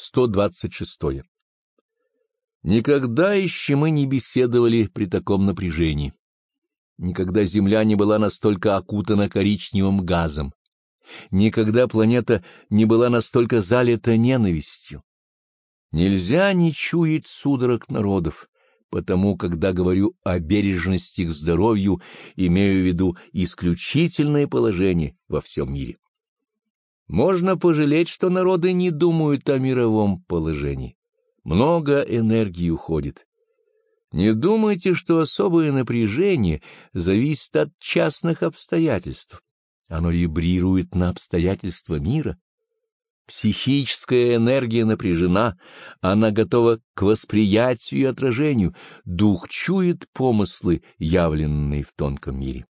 126. Никогда еще мы не беседовали при таком напряжении. Никогда Земля не была настолько окутана коричневым газом. Никогда планета не была настолько залита ненавистью. Нельзя не чуять судорог народов, потому, когда говорю о бережности к здоровью, имею в виду исключительное положение во всем мире. Можно пожалеть, что народы не думают о мировом положении. Много энергии уходит. Не думайте, что особое напряжение зависит от частных обстоятельств. Оно вибрирует на обстоятельства мира. Психическая энергия напряжена, она готова к восприятию и отражению, дух чует помыслы, явленные в тонком мире.